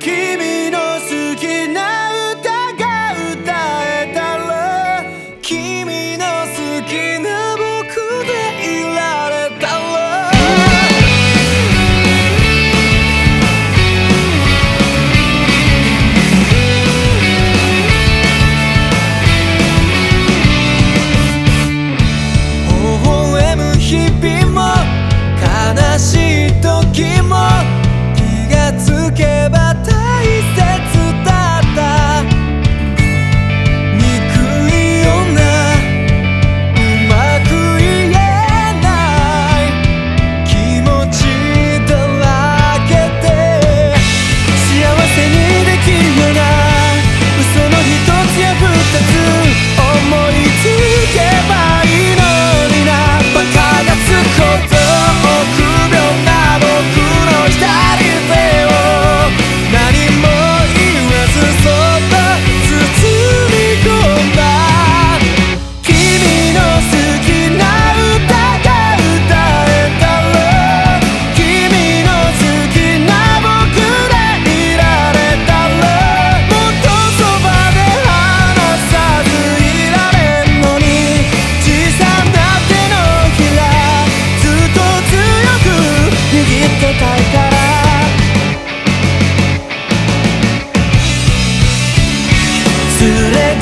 Keep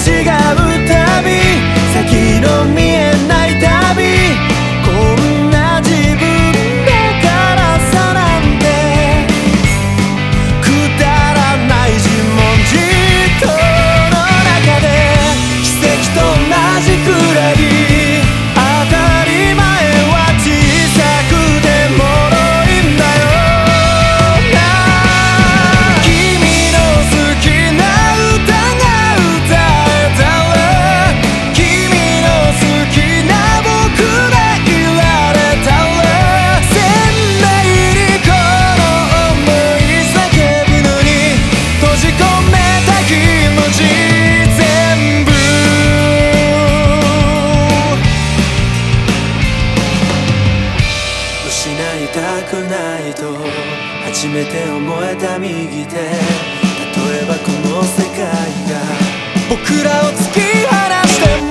違う旅先の未来くないと初めて思えた右手。例えばこの世界が。僕らを突き放しても